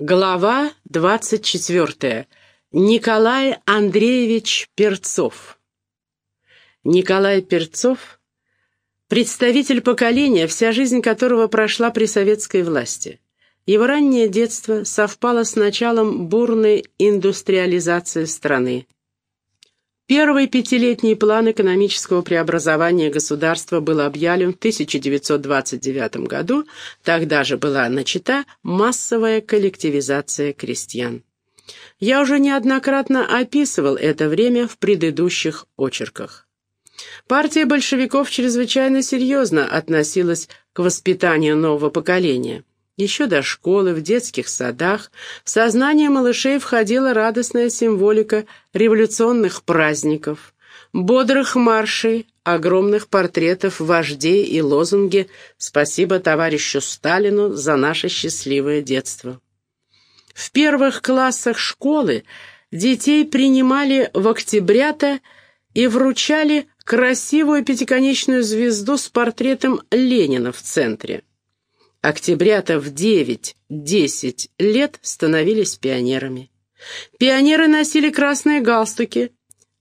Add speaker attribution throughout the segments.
Speaker 1: Глава 24. Николай Андреевич Перцов. Николай Перцов – представитель поколения, вся жизнь которого прошла при советской власти. Его раннее детство совпало с началом бурной индустриализации страны. Первый пятилетний план экономического преобразования государства был объявлен в 1929 году, тогда же была начата массовая коллективизация крестьян. Я уже неоднократно описывал это время в предыдущих очерках. Партия большевиков чрезвычайно серьезно относилась к воспитанию нового поколения – еще до школы, в детских садах, в сознание малышей входила радостная символика революционных праздников, бодрых маршей, огромных портретов вождей и лозунги «Спасибо товарищу Сталину за наше счастливое детство». В первых классах школы детей принимали в октябрята и вручали красивую пятиконечную звезду с портретом Ленина в центре. Октябрята в 9-10 лет становились пионерами. Пионеры носили красные галстуки.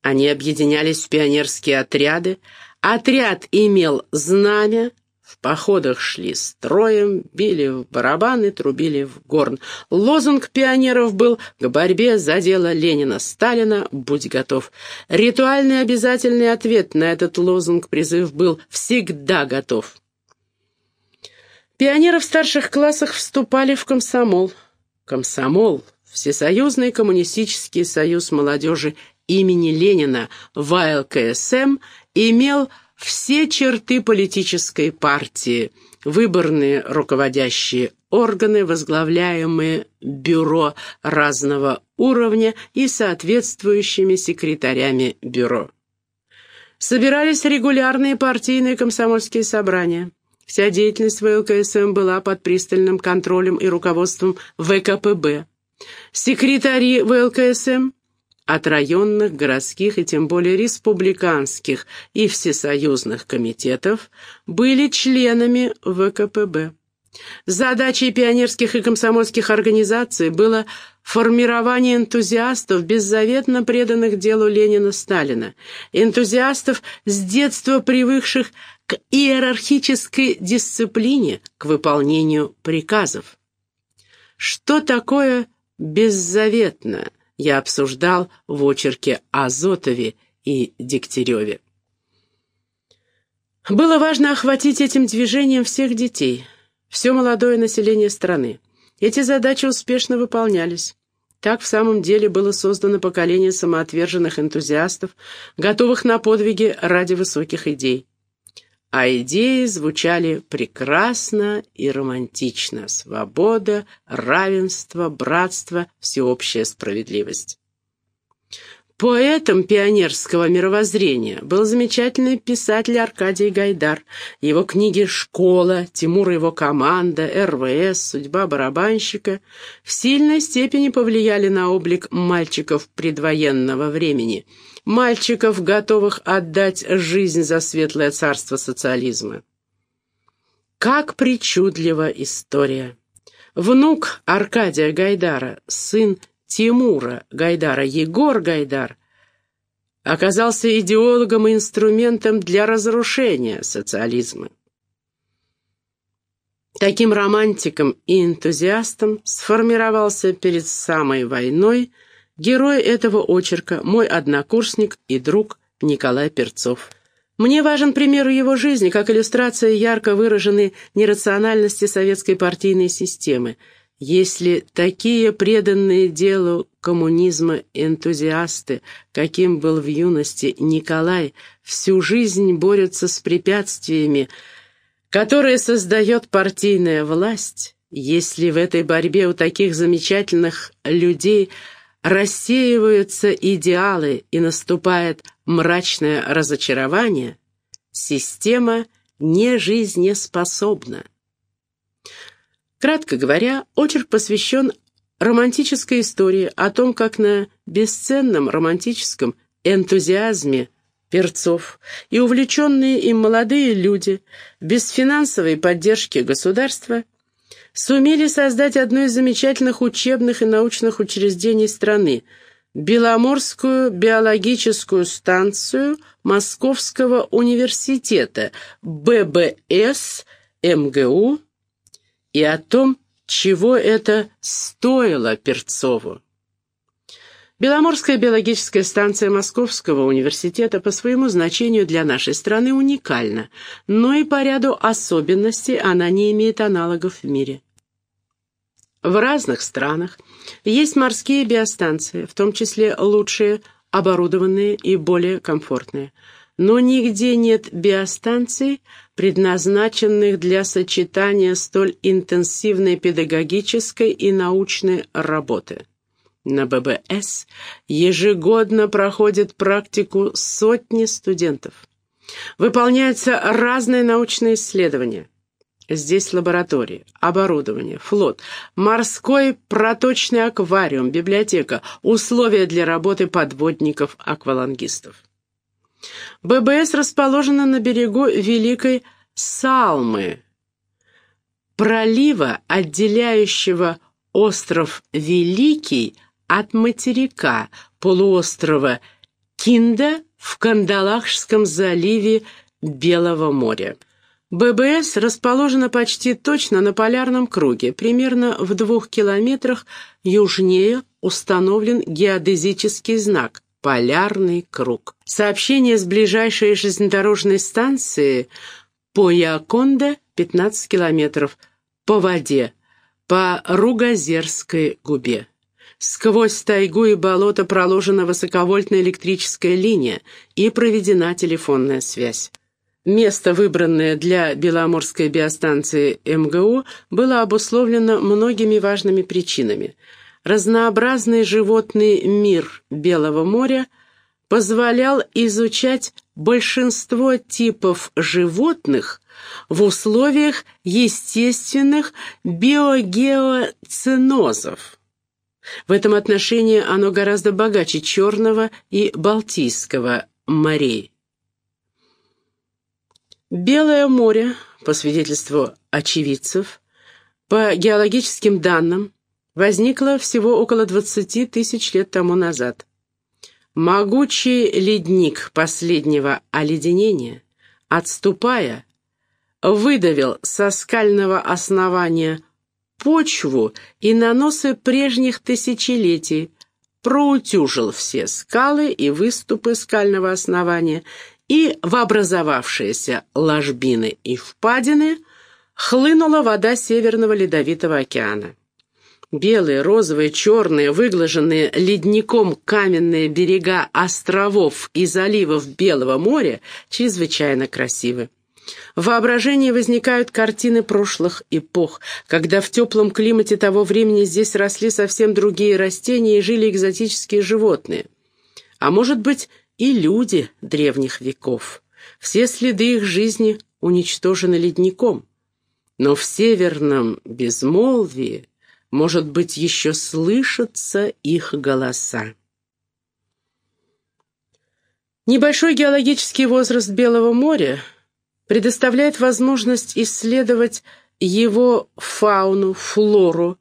Speaker 1: Они объединялись в пионерские отряды. Отряд имел знамя, в походах шли строем, били в барабаны, трубили в горн. Лозунг пионеров был «К борьбе за дело Ленина-Сталина, будь готов». Ритуальный обязательный ответ на этот лозунг призыв был «Всегда готов». Пионеры в старших классах вступали в комсомол. Комсомол, Всесоюзный коммунистический союз молодежи имени Ленина, ВЛКСМ, имел все черты политической партии, выборные руководящие органы, возглавляемые бюро разного уровня и соответствующими секретарями бюро. Собирались регулярные партийные комсомольские собрания. Вся деятельность ВЛКСМ была под пристальным контролем и руководством ВКПБ. Секретари ВЛКСМ от районных, городских и тем более республиканских и всесоюзных комитетов были членами ВКПБ. Задачей пионерских и комсомольских организаций было формирование энтузиастов, беззаветно преданных делу Ленина-Сталина, энтузиастов, с детства привыкших иерархической дисциплине, к выполнению приказов. Что такое «беззаветно» я обсуждал в очерке Азотове и Дегтяреве. Было важно охватить этим движением всех детей, все молодое население страны. Эти задачи успешно выполнялись. Так в самом деле было создано поколение самоотверженных энтузиастов, готовых на подвиги ради высоких идей а идеи звучали прекрасно и романтично. Свобода, равенство, братство, всеобщая справедливость. Поэтом пионерского мировоззрения был замечательный писатель Аркадий Гайдар. Его книги «Школа», «Тимур и его команда», «РВС», «Судьба барабанщика» в сильной степени повлияли на облик мальчиков предвоенного времени – мальчиков, готовых отдать жизнь за светлое царство социализма. Как причудлива история! Внук Аркадия Гайдара, сын Тимура Гайдара, Егор Гайдар, оказался идеологом и инструментом для разрушения социализма. Таким романтиком и энтузиастом сформировался перед самой войной Герой этого очерка – мой однокурсник и друг Николай Перцов. Мне важен пример его жизни, как иллюстрация ярко выраженной нерациональности советской партийной системы. Если такие преданные делу коммунизма энтузиасты, каким был в юности Николай, всю жизнь борются с препятствиями, которые создает партийная власть, если в этой борьбе у таких замечательных людей – рассеиваются идеалы и наступает мрачное разочарование, система не жизнеспособна. Кратко говоря, очерк посвящен романтической истории о том, как на бесценном романтическом энтузиазме перцов и увлеченные им молодые люди без финансовой поддержки государства сумели создать одно из замечательных учебных и научных учреждений страны – Беломорскую биологическую станцию Московского университета, ББС, МГУ, и о том, чего это стоило Перцову. Беломорская биологическая станция Московского университета по своему значению для нашей страны уникальна, но и по ряду особенностей она не имеет аналогов в мире. В разных странах есть морские биостанции, в том числе лучшие, оборудованные и более комфортные. Но нигде нет биостанций, предназначенных для сочетания столь интенсивной педагогической и научной работы. На ББС ежегодно проходят практику сотни студентов. Выполняются разные научные исследования. Здесь лаборатории, оборудование, флот, морской проточный аквариум, библиотека, условия для работы подводников-аквалангистов. ББС расположена на берегу Великой Салмы, пролива, отделяющего остров Великий от материка полуострова Кинда в Кандалахшском заливе Белого моря. ББС расположена почти точно на полярном круге, примерно в двух километрах южнее установлен геодезический знак «Полярный круг». Сообщение с ближайшей железнодорожной станции Пояконда 15 километров по воде, по Ругозерской губе. Сквозь тайгу и болото проложена высоковольтная электрическая линия и проведена телефонная связь. Место, выбранное для Беломорской биостанции МГУ, было обусловлено многими важными причинами. Разнообразный животный мир Белого моря позволял изучать большинство типов животных в условиях естественных биогеоценозов. В этом отношении оно гораздо богаче Черного и Балтийского морей. Белое море, по свидетельству очевидцев, по геологическим данным, возникло всего около 20 тысяч лет тому назад. Могучий ледник последнего оледенения, отступая, выдавил со скального основания почву и наносы прежних тысячелетий, проутюжил все скалы и выступы скального основания и в образовавшиеся ложбины и впадины хлынула вода Северного Ледовитого океана. Белые, розовые, черные, выглаженные ледником каменные берега островов и заливов Белого моря чрезвычайно красивы. В воображении возникают картины прошлых эпох, когда в теплом климате того времени здесь росли совсем другие растения и жили экзотические животные. А может быть, и люди древних веков. Все следы их жизни уничтожены ледником. Но в северном безмолвии, может быть, еще слышатся их голоса. Небольшой геологический возраст Белого моря предоставляет возможность исследовать его фауну, флору,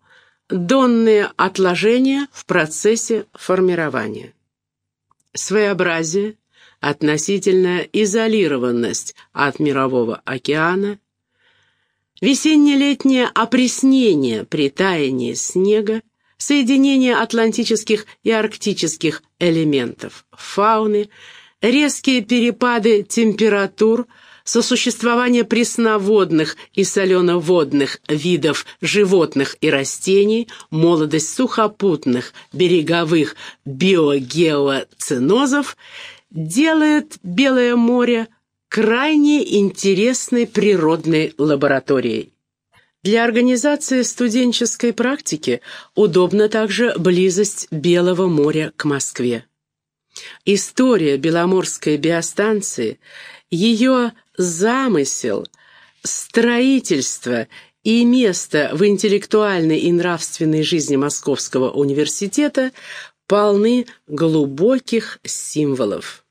Speaker 1: донные отложения в процессе формирования своеобразие, относительная изолированность от мирового океана, весенне-летнее опреснение при таянии снега, соединение атлантических и арктических элементов фауны, резкие перепады температур – сосуществование пресноводных и соленоводных видов животных и растений, молодость сухопутных береговых биогеоценозов делает Белое море крайне интересной природной лабораторией. Для организации студенческой практики удобна также близость Белого моря к Москве. История Беломорской биостанции, ее замысел, строительство и место в интеллектуальной и нравственной жизни Московского университета полны глубоких символов.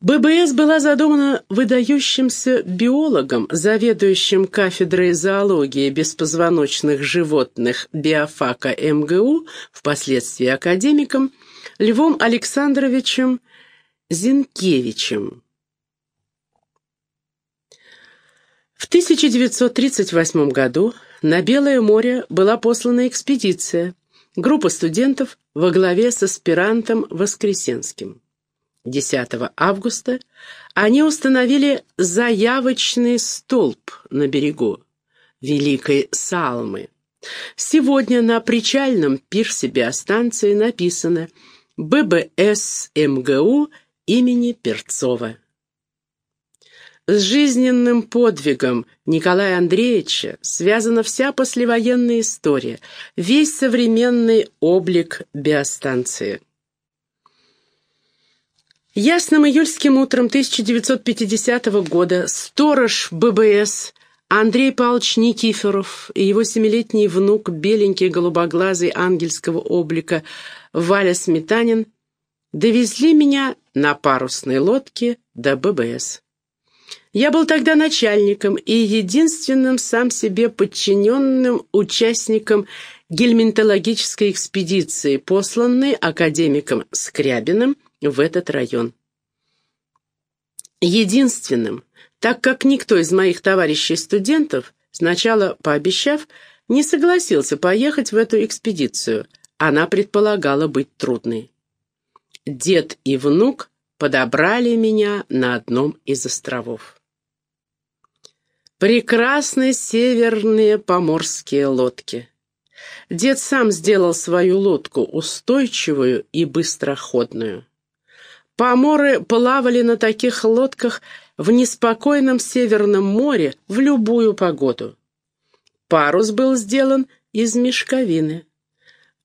Speaker 1: ББС была задумана выдающимся биологом, заведующим кафедрой зоологии беспозвоночных животных биофака МГУ, впоследствии академиком, Львом Александровичем Зинкевичем. В 1938 году на Белое море была послана экспедиция, группа студентов во главе с аспирантом Воскресенским. 10 августа они установили заявочный столб на берегу Великой Салмы. Сегодня на причальном пирсе биостанции написано «ББС МГУ имени Перцова». С жизненным подвигом Николая Андреевича связана вся послевоенная история, весь современный облик биостанции. Ясным июльским утром 1950 года сторож ББС Андрей Павлович Никифоров и его семилетний внук, беленький голубоглазый ангельского облика Валя Сметанин, довезли меня на парусной лодке до ББС. Я был тогда начальником и единственным сам себе подчиненным участником гельминтологической экспедиции, посланной академиком Скрябиным в этот район. Единственным, так как никто из моих товарищей-студентов, сначала пообещав, не согласился поехать в эту экспедицию. Она предполагала быть трудной. Дед и внук подобрали меня на одном из островов. Прекрасные северные поморские лодки. Дед сам сделал свою лодку устойчивую и быстроходную. Поморы плавали на таких лодках в неспокойном Северном море в любую погоду. Парус был сделан из мешковины.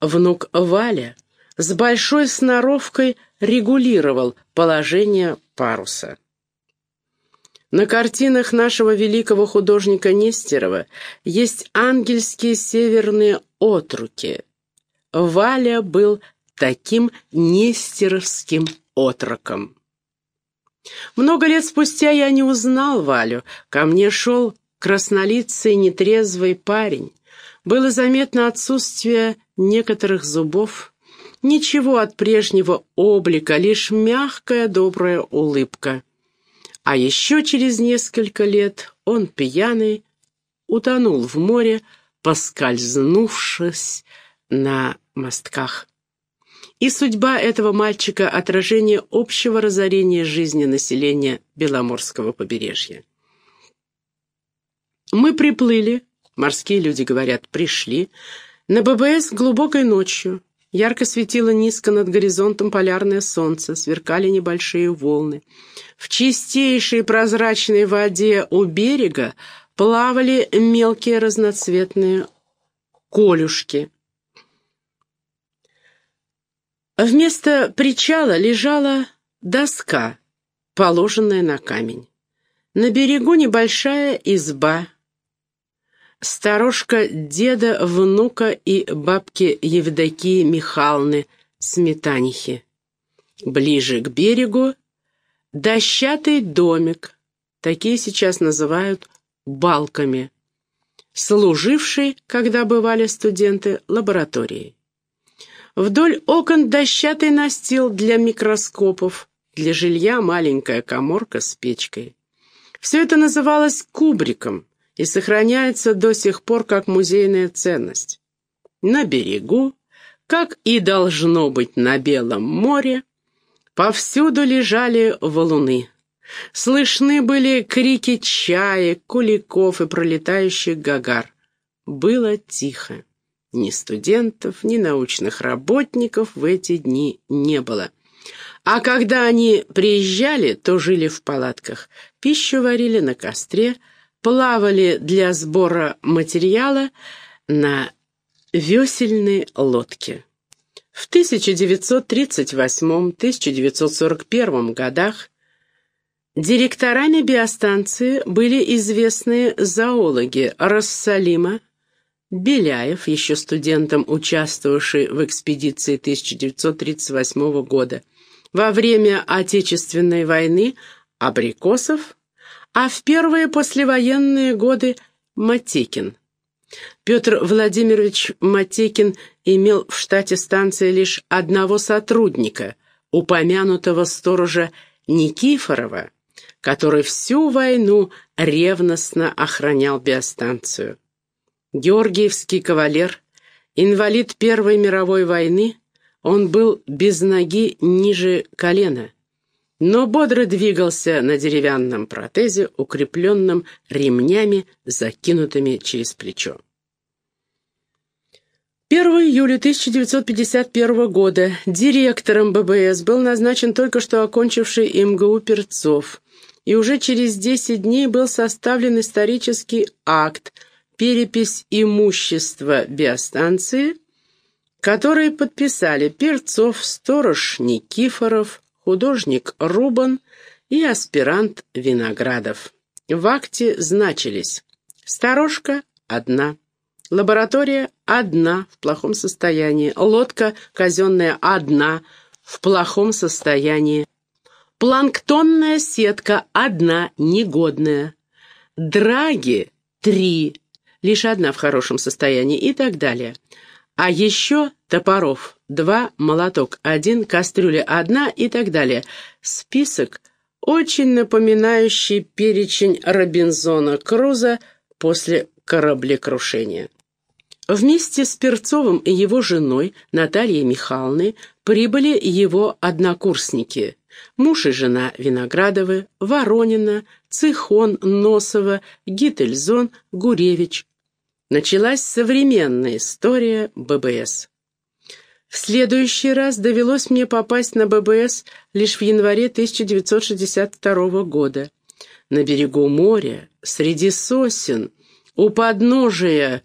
Speaker 1: Внук Валя с большой сноровкой регулировал положение паруса. На картинах нашего великого художника Нестерова есть ангельские северные отруки. Валя был таким нестеровским отроком. Много лет спустя я не узнал Валю. Ко мне шел краснолицый нетрезвый парень. Было заметно отсутствие некоторых зубов. Ничего от прежнего облика, лишь мягкая добрая улыбка. А еще через несколько лет он, пьяный, утонул в море, поскользнувшись на мостках. И судьба этого мальчика — отражение общего разорения жизни населения Беломорского побережья. Мы приплыли, морские люди говорят, пришли, на ББС глубокой ночью. Ярко светило низко над горизонтом полярное солнце, сверкали небольшие волны. В чистейшей прозрачной воде у берега плавали мелкие разноцветные колюшки. Вместо причала лежала доска, положенная на камень. На берегу небольшая изба, сторожка деда, внука и бабки Евдокии Михайловны Сметанихи. Ближе к берегу дощатый домик, такие сейчас называют балками, служивший, когда бывали студенты, лабораторией. Вдоль окон дощатый настил для микроскопов, для жилья маленькая коморка с печкой. Все это называлось кубриком, и сохраняется до сих пор как музейная ценность. На берегу, как и должно быть на Белом море, повсюду лежали валуны. Слышны были крики чаек, куликов и пролетающих гагар. Было тихо. Ни студентов, ни научных работников в эти дни не было. А когда они приезжали, то жили в палатках, пищу варили на костре, плавали для сбора материала на весельной лодке. В 1938-1941 годах директорами биостанции были известные зоологи Рассалима, Беляев, еще студентом, участвовавший в экспедиции 1938 года, во время Отечественной войны – Абрикосов, а в первые послевоенные годы – Матекин. Петр Владимирович Матекин имел в штате станции лишь одного сотрудника, упомянутого сторожа Никифорова, который всю войну ревностно охранял биостанцию. Георгиевский кавалер, инвалид Первой мировой войны, он был без ноги ниже колена, но бодро двигался на деревянном протезе, укрепленном ремнями, закинутыми через плечо. 1 июля 1951 года директором ББС был назначен только что окончивший МГУ Перцов, и уже через 10 дней был составлен исторический акт «Перепись имущества биостанции», который подписали Перцов, сторож Никифоров, художник Рубан и аспирант Виноградов. В акте значились «Сторожка – одна», Лаборатория одна в плохом состоянии. Лодка казенная одна в плохом состоянии. Планктонная сетка одна негодная. Драги три, лишь одна в хорошем состоянии и так далее. А еще топоров два, молоток один, кастрюля одна и так далее. Список, очень напоминающий перечень Робинзона Круза после кораблекрушения. Вместе с Перцовым и его женой Натальей Михайловной прибыли его однокурсники. Муж и жена Виноградовы, Воронина, Цихон, Носова, Гительзон, Гуревич. Началась современная история ББС. В следующий раз довелось мне попасть на ББС лишь в январе 1962 года. На берегу моря, среди сосен, у подножия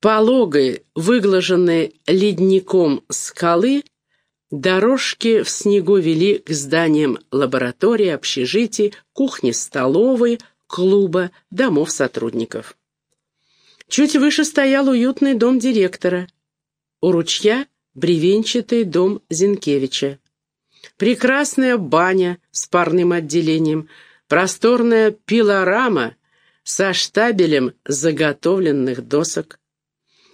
Speaker 1: пологой, выглаженной ледником скалы, дорожки в снегу вели к зданиям лаборатории, общежитий, кухни-столовой, клуба, домов сотрудников. Чуть выше стоял уютный дом директора. У ручья бревенчатый дом Зинкевича. Прекрасная баня с парным отделением, просторная пилорама со штабелем заготовленных досок.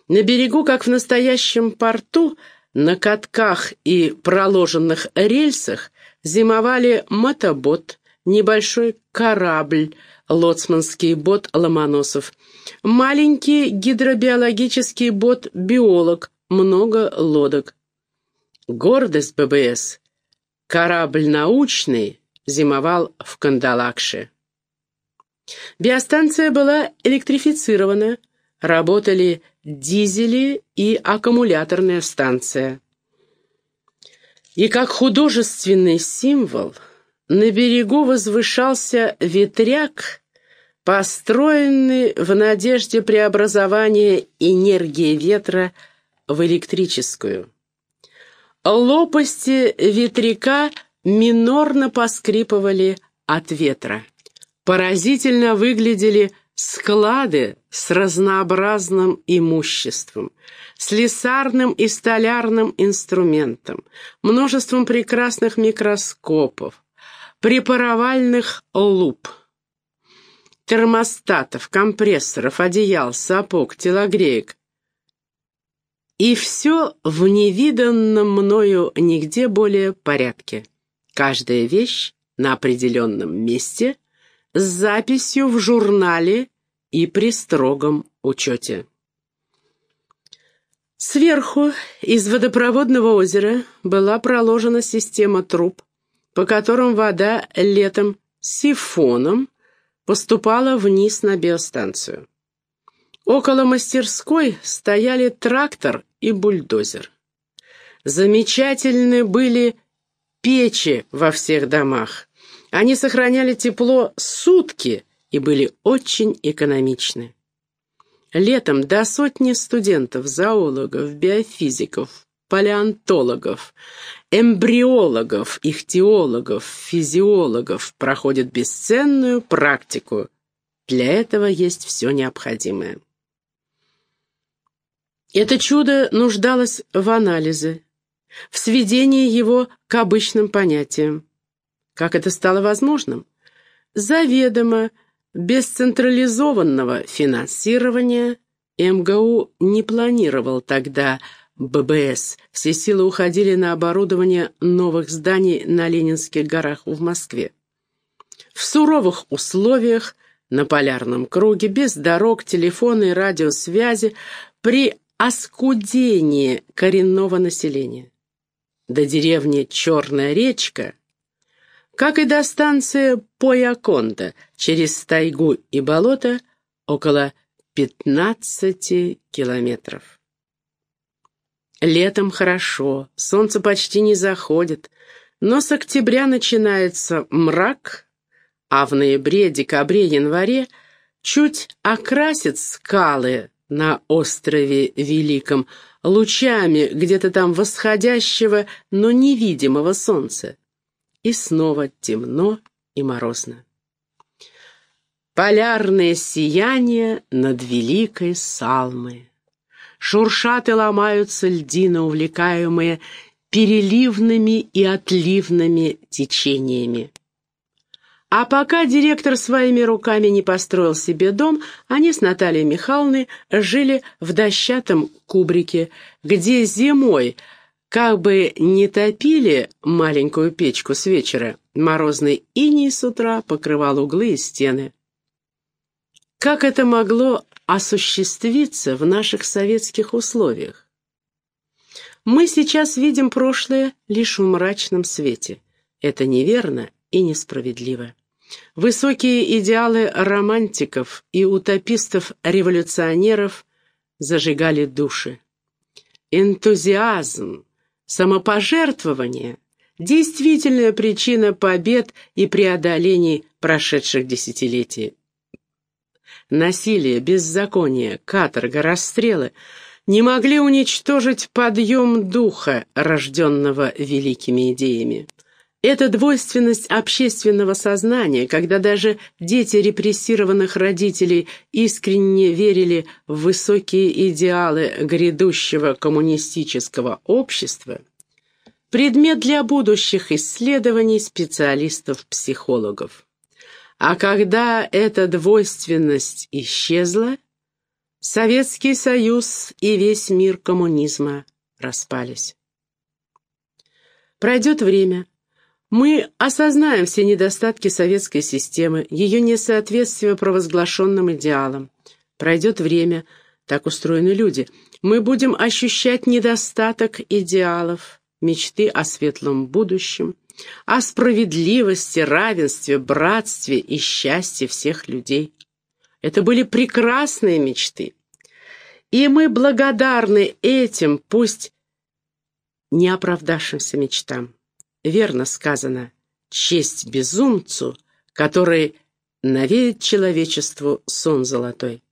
Speaker 1: На берегу, как в настоящем порту, на катках и проложенных рельсах зимовали мотобот, небольшой корабль, лоцманский бот Ломоносов, маленький гидробиологический бот-биолог, много лодок. Гордость ББС. Корабль научный зимовал в Кандалакше. Биостанция была электрифицирована, работали дизели и аккумуляторная станция. И как художественный символ на берегу возвышался ветряк, построенный в надежде преобразования энергии ветра в электрическую. Лопасти ветряка минорно поскрипывали от ветра. Поразительно выглядели склады с разнообразным имуществом, слесарным и столярным инструментом, множеством прекрасных микроскопов, препаровальных луп, термостатов, компрессоров, одеял, сапог, телогреек. И все в невиданном мною нигде более порядке. Каждая вещь на определенном месте – с записью в журнале и при строгом учете. Сверху из водопроводного озера была проложена система труб, по которым вода летом сифоном поступала вниз на биостанцию. Около мастерской стояли трактор и бульдозер. Замечательны были печи во всех домах. Они сохраняли тепло сутки и были очень экономичны. Летом до сотни студентов, зоологов, биофизиков, палеонтологов, эмбриологов, ихтиологов, физиологов проходят бесценную практику. Для этого есть все необходимое. Это чудо нуждалось в анализе, в сведении его к обычным понятиям. Как это стало возможным? Заведомо без централизованного финансирования МГУ не планировал тогда ББС. Все силы уходили на оборудование новых зданий на Ленинских горах в Москве. В суровых условиях, на полярном круге, без дорог, телефона и радиосвязи, при оскудении коренного населения. До деревни Черная речка, как и до станции Пояконда, через тайгу и болото, около 15 километров. Летом хорошо, солнце почти не заходит, но с октября начинается мрак, а в ноябре, декабре, январе чуть окрасит скалы на острове Великом лучами где-то там восходящего, но невидимого солнца. И снова темно и морозно. Полярное сияние над великой Салмой. Шуршат и ломаются льдины, увлекаемые переливными и отливными течениями. А пока директор своими руками не построил себе дом, они с Натальей Михайловной жили в дощатом кубрике, где зимой, как бы не топили маленькую печку с вечера, морозный иней с утра покрывал углы и стены. Как это могло осуществиться в наших советских условиях. Мы сейчас видим прошлое лишь в мрачном свете. Это неверно и несправедливо. Высокие идеалы романтиков и утопистов-революционеров зажигали души. Энтузиазм, самопожертвование – действительная причина побед и преодолений прошедших десятилетий. Насилие, беззаконие, каторга, расстрелы не могли уничтожить подъем духа, рожденного великими идеями. Эта двойственность общественного сознания, когда даже дети репрессированных родителей искренне верили в высокие идеалы грядущего коммунистического общества, предмет для будущих исследований специалистов-психологов. А когда эта двойственность исчезла, Советский Союз и весь мир коммунизма распались. Пройдет время. Мы осознаем все недостатки советской системы, ее несоответствие провозглашенным идеалам. Пройдет время, так устроены люди. Мы будем ощущать недостаток идеалов, мечты о светлом будущем, о справедливости, равенстве, братстве и счастье всех людей. Это были прекрасные мечты. И мы благодарны этим, пусть не оправдавшимся мечтам. Верно сказано, честь безумцу, который навеет человечеству сон золотой.